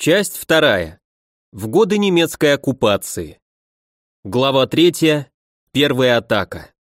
Часть вторая. В годы немецкой оккупации. Глава третья. Первая атака.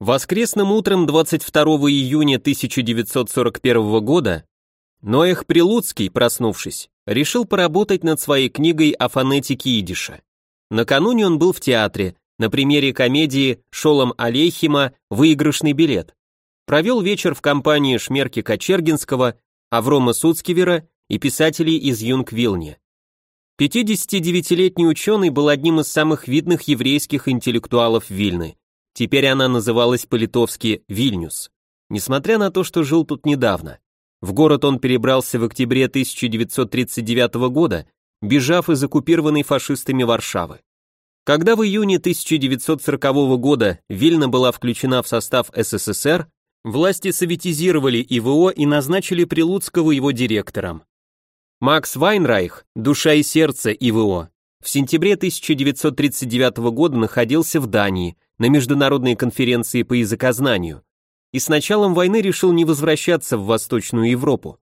Воскресным утром 22 июня 1941 года Ноэх Прилуцкий, проснувшись, решил поработать над своей книгой о фонетике идиша. Накануне он был в театре, на примере комедии Шолом Алейхима «Выигрышный билет». Провел вечер в компании Шмерки Кочергинского, Аврома Суцкивера и писателей из Юнг-Вилни. 59-летний ученый был одним из самых видных еврейских интеллектуалов Вильны. Теперь она называлась по-литовски Вильнюс. Несмотря на то, что жил тут недавно. В город он перебрался в октябре 1939 года, бежав из оккупированной фашистами Варшавы. Когда в июне 1940 года Вильна была включена в состав СССР, власти советизировали ИВО и назначили Прилуцкого его директором. Макс Вайнрайх, душа и сердце ИВО, в сентябре 1939 года находился в Дании на международной конференции по языкознанию и с началом войны решил не возвращаться в Восточную Европу.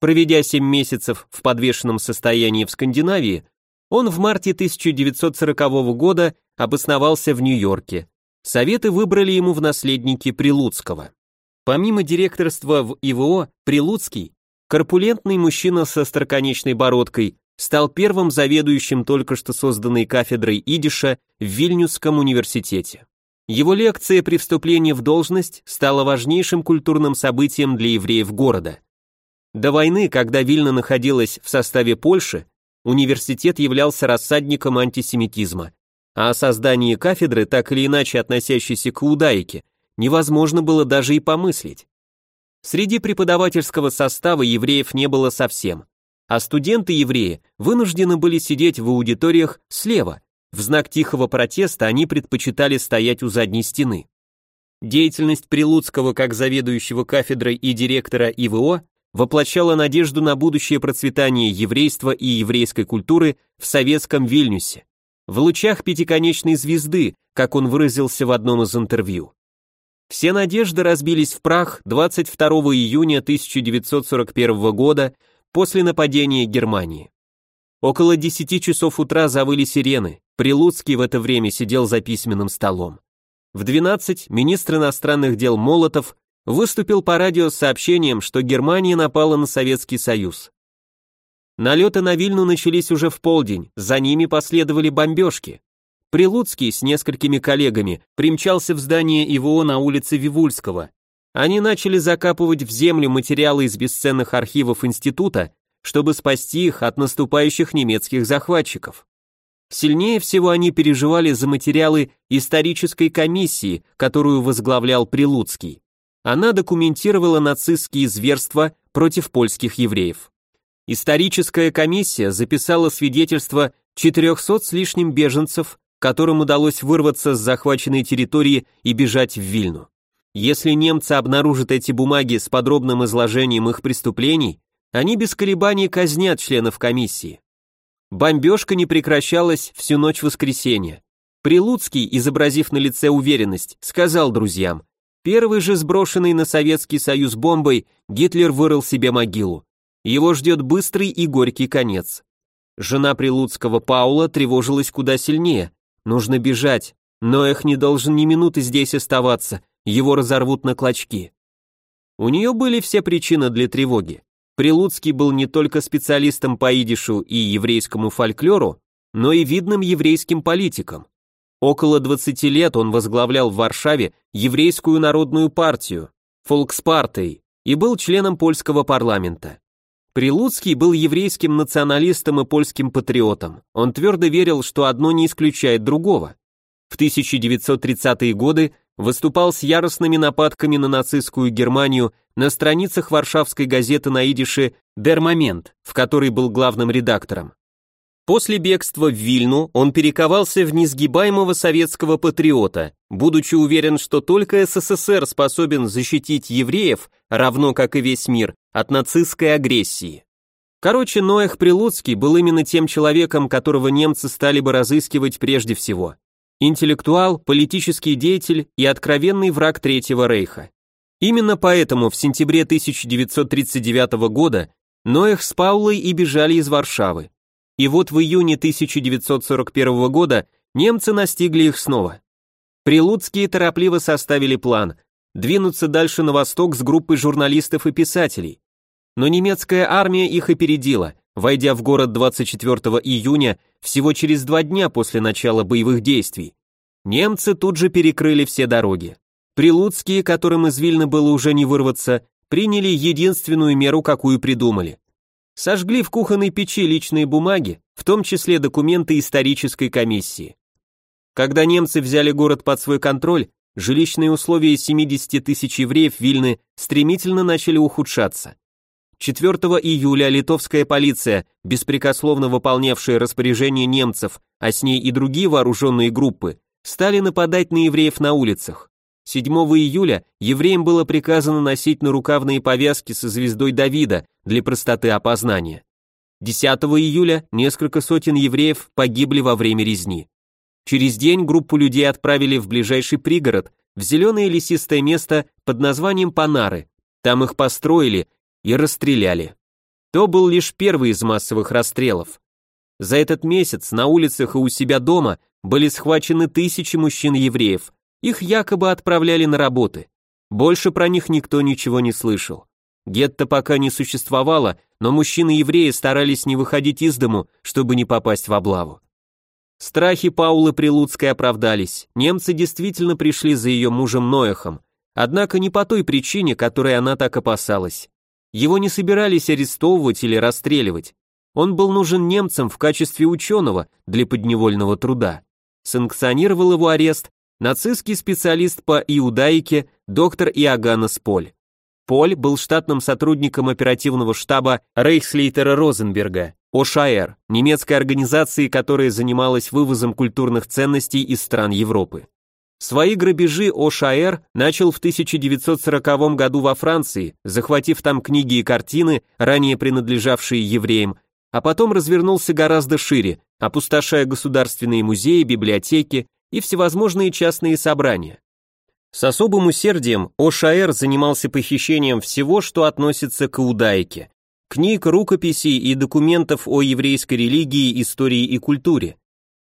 Проведя 7 месяцев в подвешенном состоянии в Скандинавии, он в марте 1940 года обосновался в Нью-Йорке. Советы выбрали ему в наследники Прилуцкого. Помимо директорства в ИВО, Прилуцкий Корпулентный мужчина со остроконечной бородкой стал первым заведующим только что созданной кафедрой идиша в Вильнюсском университете. Его лекция при вступлении в должность стала важнейшим культурным событием для евреев города. До войны, когда Вильна находилась в составе Польши, университет являлся рассадником антисемитизма, а о создании кафедры, так или иначе относящейся к иудаике, невозможно было даже и помыслить. Среди преподавательского состава евреев не было совсем, а студенты-евреи вынуждены были сидеть в аудиториях слева. В знак тихого протеста они предпочитали стоять у задней стены. Деятельность Прилуцкого как заведующего кафедрой и директора ИВО воплощала надежду на будущее процветание еврейства и еврейской культуры в советском Вильнюсе. В лучах пятиконечной звезды, как он выразился в одном из интервью. Все надежды разбились в прах 22 июня 1941 года после нападения Германии. Около 10 часов утра завыли сирены, Прилуцкий в это время сидел за письменным столом. В 12 министр иностранных дел Молотов выступил по радио с сообщением, что Германия напала на Советский Союз. Налеты на Вильну начались уже в полдень, за ними последовали бомбежки. Прилуцкий с несколькими коллегами примчался в здание ИВО на улице Вивульского. Они начали закапывать в землю материалы из бесценных архивов института, чтобы спасти их от наступающих немецких захватчиков. Сильнее всего они переживали за материалы исторической комиссии, которую возглавлял Прилуцкий. Она документировала нацистские зверства против польских евреев. Историческая комиссия записала свидетельства 400 с лишним беженцев, которым удалось вырваться с захваченной территории и бежать в Вильну. Если немцы обнаружат эти бумаги с подробным изложением их преступлений, они без колебаний казнят членов комиссии. Бомбежка не прекращалась всю ночь воскресенья. Прилуцкий, изобразив на лице уверенность, сказал друзьям, первый же сброшенный на Советский Союз бомбой Гитлер вырыл себе могилу. Его ждет быстрый и горький конец. Жена Прилуцкого Паула тревожилась куда сильнее. Нужно бежать, но их не должен ни минуты здесь оставаться, его разорвут на клочки. У нее были все причины для тревоги. Прилуцкий был не только специалистом по идишу и еврейскому фольклору, но и видным еврейским политиком. Около 20 лет он возглавлял в Варшаве еврейскую народную партию, Фолкспартой, и был членом польского парламента. Прилуцкий был еврейским националистом и польским патриотом. Он твердо верил, что одно не исключает другого. В 1930-е годы выступал с яростными нападками на нацистскую Германию на страницах варшавской газеты на идише «Дер Момент», в которой был главным редактором. После бегства в Вильну он перековался в несгибаемого советского патриота, будучи уверен, что только СССР способен защитить евреев, равно как и весь мир, от нацистской агрессии. Короче, Ноэх Прилуцкий был именно тем человеком, которого немцы стали бы разыскивать прежде всего. Интеллектуал, политический деятель и откровенный враг Третьего Рейха. Именно поэтому в сентябре 1939 года но их с Паулой и бежали из Варшавы. И вот в июне 1941 года немцы настигли их снова. Прилуцкие торопливо составили план – двинуться дальше на восток с группой журналистов и писателей. Но немецкая армия их опередила, войдя в город 24 июня, всего через два дня после начала боевых действий. Немцы тут же перекрыли все дороги. Прилуцкие, которым из Вильны было уже не вырваться, приняли единственную меру, какую придумали. Сожгли в кухонной печи личные бумаги, в том числе документы исторической комиссии. Когда немцы взяли город под свой контроль, жилищные условия 70 тысяч евреев Вильны стремительно начали ухудшаться. 4 июля литовская полиция, беспрекословно выполнявшая распоряжение немцев, а с ней и другие вооруженные группы, стали нападать на евреев на улицах. 7 июля евреям было приказано носить нарукавные повязки со звездой Давида для простоты опознания. 10 июля несколько сотен евреев погибли во время резни. Через день группу людей отправили в ближайший пригород, в зеленое лесистое место под названием Панары. Там их построили и расстреляли. То был лишь первый из массовых расстрелов. За этот месяц на улицах и у себя дома были схвачены тысячи мужчин-евреев, их якобы отправляли на работы. Больше про них никто ничего не слышал. Гетто пока не существовало, но мужчины-евреи старались не выходить из дому, чтобы не попасть в облаву. Страхи Паулы Прилуцкой оправдались. Немцы действительно пришли за ее мужем Ноехом, однако не по той причине, которой она так опасалась. Его не собирались арестовывать или расстреливать. Он был нужен немцам в качестве ученого для подневольного труда. Санкционировал его арест нацистский специалист по иудаике доктор Иоганнес Поль. Поль был штатным сотрудником оперативного штаба Рейхслейтера Розенберга, ОШАЭР, немецкой организации, которая занималась вывозом культурных ценностей из стран Европы. Свои грабежи ОШАЭР начал в 1940 году во Франции, захватив там книги и картины, ранее принадлежавшие евреям, а потом развернулся гораздо шире, опустошая государственные музеи, библиотеки и всевозможные частные собрания. С особым усердием ОШАЭР занимался похищением всего, что относится к иудаике, книг, рукописей и документов о еврейской религии, истории и культуре.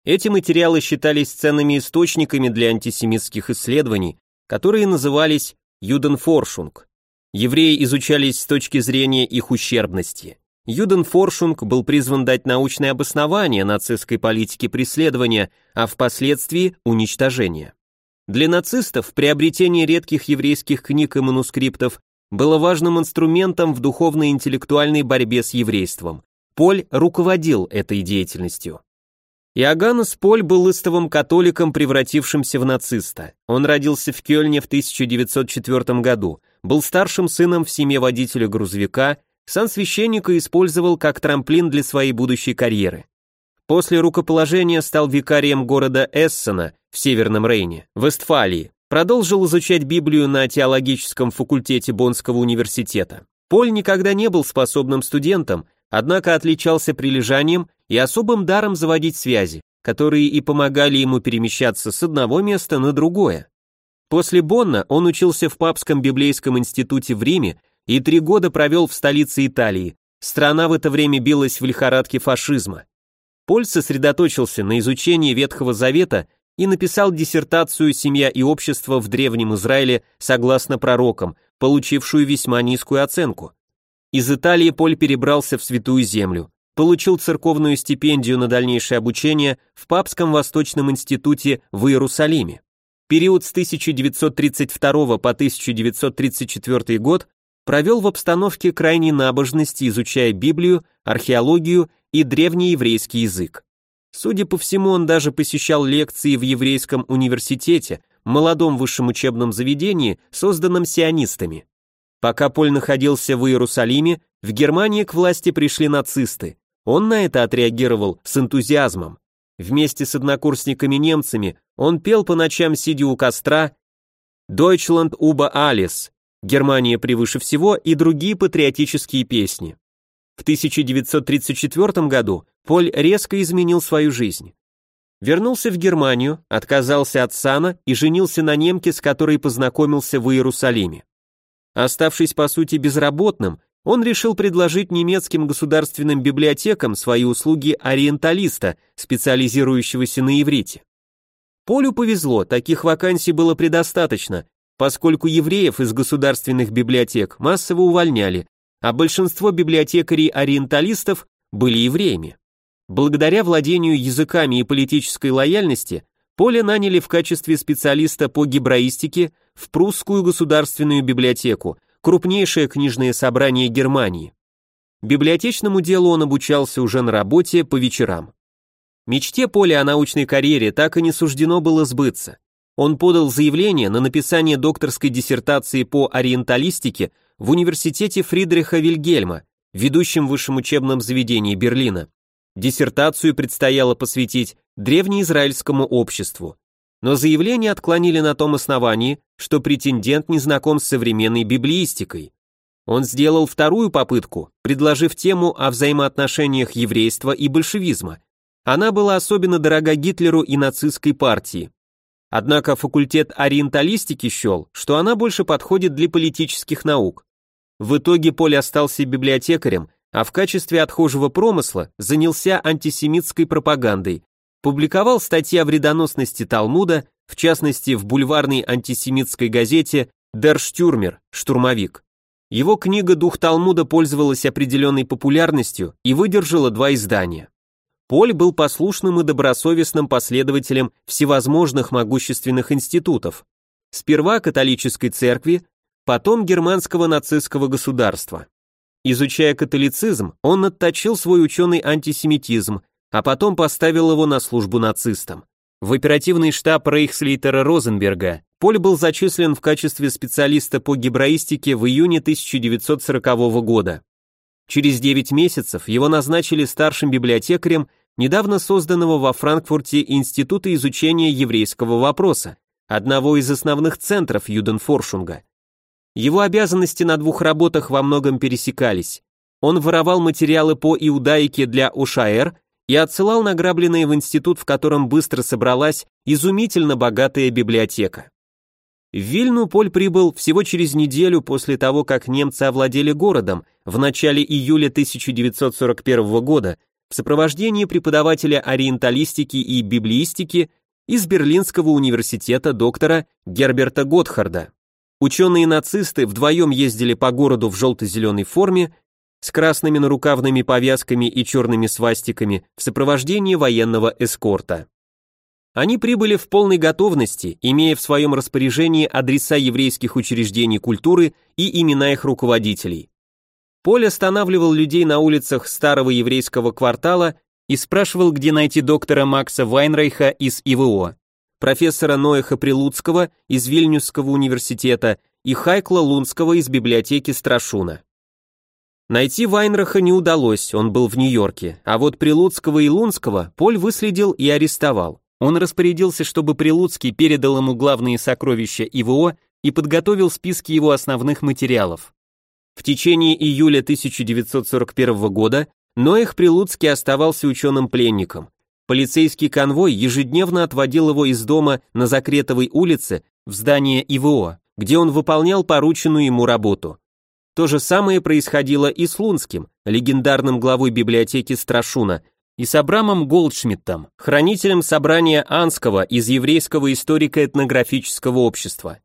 Эти материалы считались ценными источниками для антисемитских исследований, которые назывались «юденфоршунг». Евреи изучались с точки зрения их ущербности. Юденфоршунг был призван дать научное обоснование нацистской политике преследования, а впоследствии уничтожения. Для нацистов приобретение редких еврейских книг и манускриптов было важным инструментом в духовно-интеллектуальной борьбе с еврейством. Поль руководил этой деятельностью. Иоганнес Поль был истовым католиком, превратившимся в нациста. Он родился в Кёльне в 1904 году, был старшим сыном в семье водителя грузовика, сан священника использовал как трамплин для своей будущей карьеры. После рукоположения стал викарием города Эссена в Северном Рейне, Вестфалии, продолжил изучать Библию на теологическом факультете Боннского университета. Поль никогда не был способным студентом, однако отличался прилежанием и особым даром заводить связи, которые и помогали ему перемещаться с одного места на другое. После Бонна он учился в Папском библейском институте в Риме и три года провел в столице Италии. Страна в это время билась в лихорадке фашизма. Поль сосредоточился на изучении Ветхого Завета и написал диссертацию «Семья и общество в Древнем Израиле согласно пророкам», получившую весьма низкую оценку. Из Италии Поль перебрался в Святую Землю получил церковную стипендию на дальнейшее обучение в Папском Восточном институте в Иерусалиме. Период с 1932 по 1934 год провел в обстановке крайней набожности, изучая Библию, археологию и древнееврейский язык. Судя по всему, он даже посещал лекции в еврейском университете, молодом высшем учебном заведении, созданном сионистами. Пока Поль находился в Иерусалиме, в Германии к власти пришли нацисты. Он на это отреагировал с энтузиазмом. Вместе с однокурсниками-немцами он пел по ночам, сидя у костра «Deutschland über alles», «Германия превыше всего» и другие патриотические песни. В 1934 году Поль резко изменил свою жизнь. Вернулся в Германию, отказался от сана и женился на немке, с которой познакомился в Иерусалиме. Оставшись по сути безработным, он решил предложить немецким государственным библиотекам свои услуги ориенталиста, специализирующегося на иврите. Полю повезло, таких вакансий было предостаточно, поскольку евреев из государственных библиотек массово увольняли, а большинство библиотекарей-ориенталистов были евреями. Благодаря владению языками и политической лояльности, Поля наняли в качестве специалиста по гебраистике в Прусскую государственную библиотеку, крупнейшее книжное собрание Германии. Библиотечному делу он обучался уже на работе по вечерам. Мечте Поля о научной карьере так и не суждено было сбыться. Он подал заявление на написание докторской диссертации по ориенталистике в университете Фридриха Вильгельма, ведущем высшем учебном заведении Берлина. Диссертацию предстояло посвятить древнеизраильскому обществу но заявление отклонили на том основании, что претендент не знаком с современной библиистикой. Он сделал вторую попытку, предложив тему о взаимоотношениях еврейства и большевизма. Она была особенно дорога Гитлеру и нацистской партии. Однако факультет ориенталистики счел, что она больше подходит для политических наук. В итоге Поль остался библиотекарем, а в качестве отхожего промысла занялся антисемитской пропагандой, публиковал статьи о вредоносности Талмуда, в частности в бульварной антисемитской газете Der Stürmer, штурмовик. Его книга «Дух Талмуда» пользовалась определенной популярностью и выдержала два издания. Поль был послушным и добросовестным последователем всевозможных могущественных институтов. Сперва католической церкви, потом германского нацистского государства. Изучая католицизм, он отточил свой ученый антисемитизм, а потом поставил его на службу нацистам. В оперативный штаб Рейхслейтера Розенберга Поль был зачислен в качестве специалиста по гебраистике в июне 1940 года. Через 9 месяцев его назначили старшим библиотекарем недавно созданного во Франкфурте Института изучения еврейского вопроса, одного из основных центров Юденфоршунга. Его обязанности на двух работах во многом пересекались. Он воровал материалы по иудаике для ОШАЭР и отсылал награбленные в институт, в котором быстро собралась изумительно богатая библиотека. В Вильну Поль прибыл всего через неделю после того, как немцы овладели городом в начале июля 1941 года в сопровождении преподавателя ориенталистики и библиистики из Берлинского университета доктора Герберта Готхарда. Ученые-нацисты вдвоем ездили по городу в желто-зеленой форме с красными нарукавными повязками и черными свастиками в сопровождении военного эскорта. Они прибыли в полной готовности, имея в своем распоряжении адреса еврейских учреждений культуры и имена их руководителей. Поль останавливал людей на улицах старого еврейского квартала и спрашивал, где найти доктора Макса Вайнрейха из ИВО, профессора Ноэха Прилуцкого из Вильнюсского университета и Хайкла Лунского из библиотеки Страшуна. Найти Вайнраха не удалось, он был в Нью-Йорке, а вот Прилуцкого и Лунского Поль выследил и арестовал. Он распорядился, чтобы Прилуцкий передал ему главные сокровища ИВО и подготовил списки его основных материалов. В течение июля 1941 года Ноэх Прилуцкий оставался ученым-пленником. Полицейский конвой ежедневно отводил его из дома на Закретовой улице в здание ИВО, где он выполнял порученную ему работу. То же самое происходило и с Лунским, легендарным главой библиотеки Страшуна, и с Абрамом Голдшмидтом, хранителем собрания Анского из еврейского историко-этнографического общества.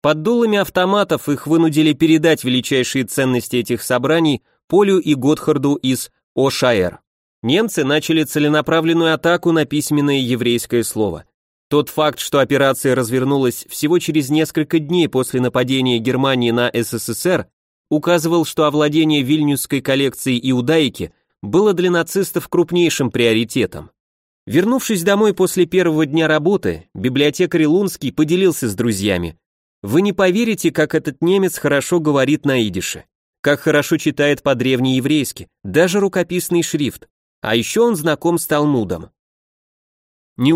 Под дулами автоматов их вынудили передать величайшие ценности этих собраний Полю и Готхарду из Ошаэр. Немцы начали целенаправленную атаку на письменное еврейское слово. Тот факт, что операция развернулась всего через несколько дней после нападения Германии на СССР, указывал, что овладение вильнюсской коллекцией иудаики было для нацистов крупнейшим приоритетом. Вернувшись домой после первого дня работы, библиотекарь Лунский поделился с друзьями. «Вы не поверите, как этот немец хорошо говорит на идише, как хорошо читает по-древнееврейски, даже рукописный шрифт, а еще он знаком с Талмудом». Не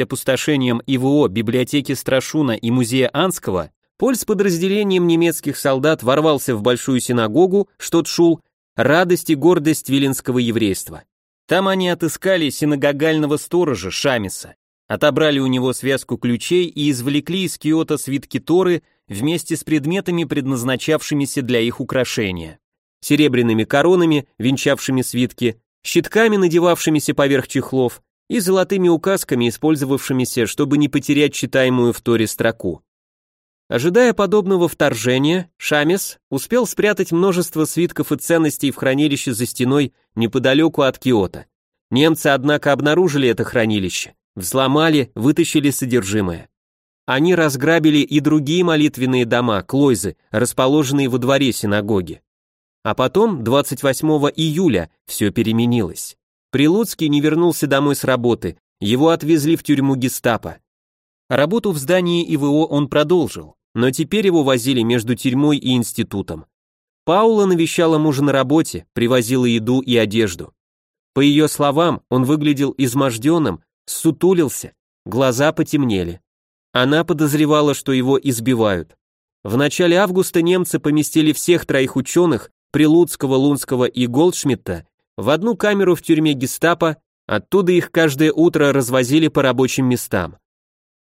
опустошением ИВО, библиотеки Страшуна и музея Анского, Поль с подразделением немецких солдат ворвался в большую синагогу, что тшул, радость и гордость виленского еврейства. Там они отыскали синагогального сторожа Шамиса, отобрали у него связку ключей и извлекли из киота свитки Торы, вместе с предметами, предназначавшимися для их украшения. Серебряными коронами, венчавшими свитки, щитками, надевавшимися поверх чехлов, и золотыми указками, использовавшимися, чтобы не потерять читаемую в Торе строку. Ожидая подобного вторжения, Шамес успел спрятать множество свитков и ценностей в хранилище за стеной неподалеку от Киота. Немцы, однако, обнаружили это хранилище, взломали, вытащили содержимое. Они разграбили и другие молитвенные дома, клойзы, расположенные во дворе синагоги. А потом, 28 июля, все переменилось. Прилуцкий не вернулся домой с работы, его отвезли в тюрьму гестапо. Работу в здании ИВО он продолжил но теперь его возили между тюрьмой и институтом. Паула навещала мужа на работе, привозила еду и одежду. По ее словам, он выглядел изможденным, сутулился, глаза потемнели. Она подозревала, что его избивают. В начале августа немцы поместили всех троих ученых, Прилуцкого, Лунского и Голдшмидта, в одну камеру в тюрьме гестапо, оттуда их каждое утро развозили по рабочим местам.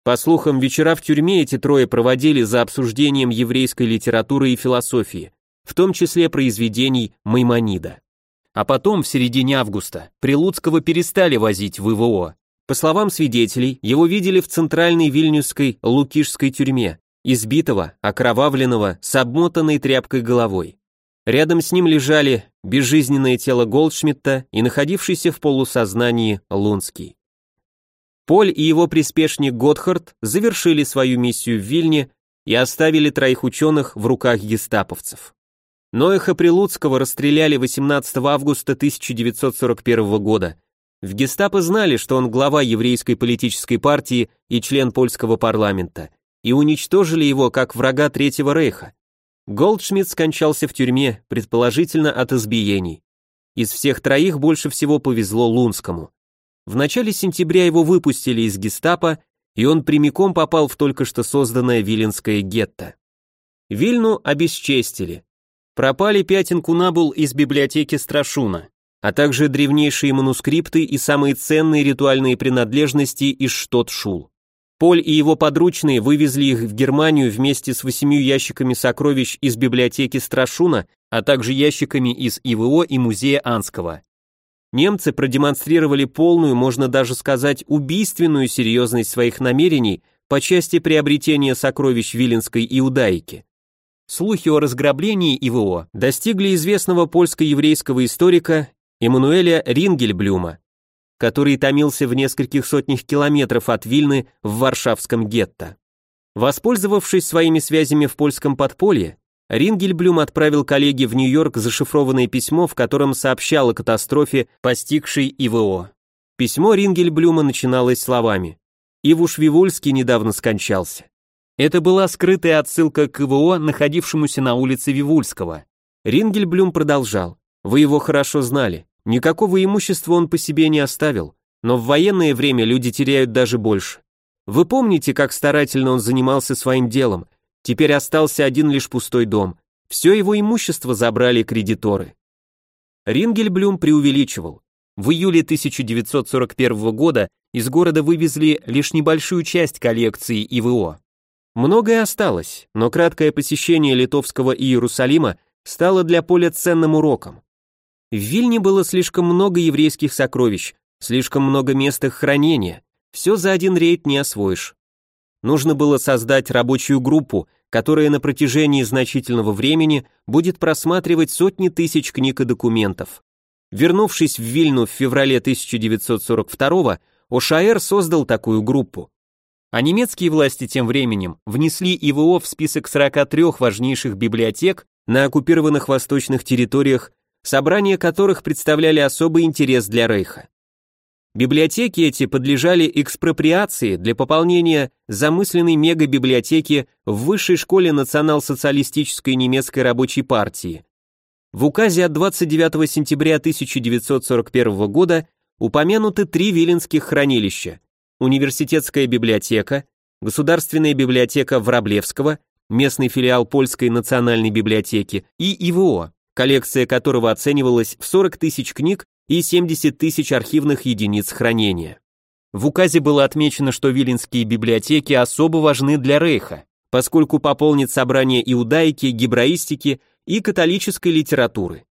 По слухам, вечера в тюрьме эти трое проводили за обсуждением еврейской литературы и философии, в том числе произведений Маймонида. А потом, в середине августа, Прилуцкого перестали возить в ИВО. По словам свидетелей, его видели в центральной вильнюсской Лукишской тюрьме, избитого, окровавленного, с обмотанной тряпкой головой. Рядом с ним лежали безжизненное тело Голдшмидта и находившийся в полусознании Лунский. Поль и его приспешник Готхард завершили свою миссию в Вильне и оставили троих ученых в руках гестаповцев. Ноэха Прилуцкого расстреляли 18 августа 1941 года. В гестапо знали, что он глава еврейской политической партии и член польского парламента, и уничтожили его как врага Третьего Рейха. Голдшмидт скончался в тюрьме, предположительно от избиений. Из всех троих больше всего повезло Лунскому. В начале сентября его выпустили из гестапо, и он прямиком попал в только что созданное Виленское гетто. Вильну обесчестили. Пропали пять инкунабул из библиотеки Страшуна, а также древнейшие манускрипты и самые ценные ритуальные принадлежности из Штот-Шул. Поль и его подручные вывезли их в Германию вместе с восемью ящиками сокровищ из библиотеки Страшуна, а также ящиками из ИВО и музея Анского. Немцы продемонстрировали полную, можно даже сказать, убийственную серьезность своих намерений по части приобретения сокровищ Виленской иудаики. Слухи о разграблении ИВО достигли известного польско-еврейского историка Эммануэля Рингельблюма, который томился в нескольких сотнях километров от Вильны в Варшавском гетто. Воспользовавшись своими связями в польском подполье, Рингельблюм отправил коллеге в Нью-Йорк зашифрованное письмо, в котором сообщал о катастрофе, постигшей ИВО. Письмо Рингельблюма начиналось словами «Ивуш Вивульский недавно скончался». Это была скрытая отсылка к ИВО, находившемуся на улице Вивульского. Рингельблюм продолжал «Вы его хорошо знали, никакого имущества он по себе не оставил, но в военное время люди теряют даже больше. Вы помните, как старательно он занимался своим делом, Теперь остался один лишь пустой дом. Все его имущество забрали кредиторы. Рингельблюм преувеличивал. В июле 1941 года из города вывезли лишь небольшую часть коллекции ИВО. Многое осталось, но краткое посещение литовского Иерусалима стало для Поля ценным уроком. В Вильне было слишком много еврейских сокровищ, слишком много мест их хранения, все за один рейд не освоишь. Нужно было создать рабочую группу, которая на протяжении значительного времени будет просматривать сотни тысяч книг и документов. Вернувшись в Вильну в феврале 1942 Ошаэр создал такую группу. А немецкие власти тем временем внесли ИВО в список 43 важнейших библиотек на оккупированных восточных территориях, собрания которых представляли особый интерес для Рейха. Библиотеки эти подлежали экспроприации для пополнения замысленной мегабиблиотеки в Высшей школе национал-социалистической немецкой рабочей партии. В указе от 29 сентября 1941 года упомянуты три виленских хранилища. Университетская библиотека, Государственная библиотека Враблевского, местный филиал Польской национальной библиотеки и ИВО, коллекция которого оценивалась в 40 тысяч книг и 70 тысяч архивных единиц хранения. В указе было отмечено, что виленские библиотеки особо важны для Рейха, поскольку пополнит собрание иудаики, гебраистики и католической литературы.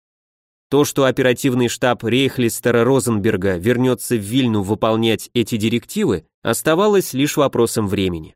То, что оперативный штаб Рейхлистера Розенберга вернется в Вильну выполнять эти директивы, оставалось лишь вопросом времени.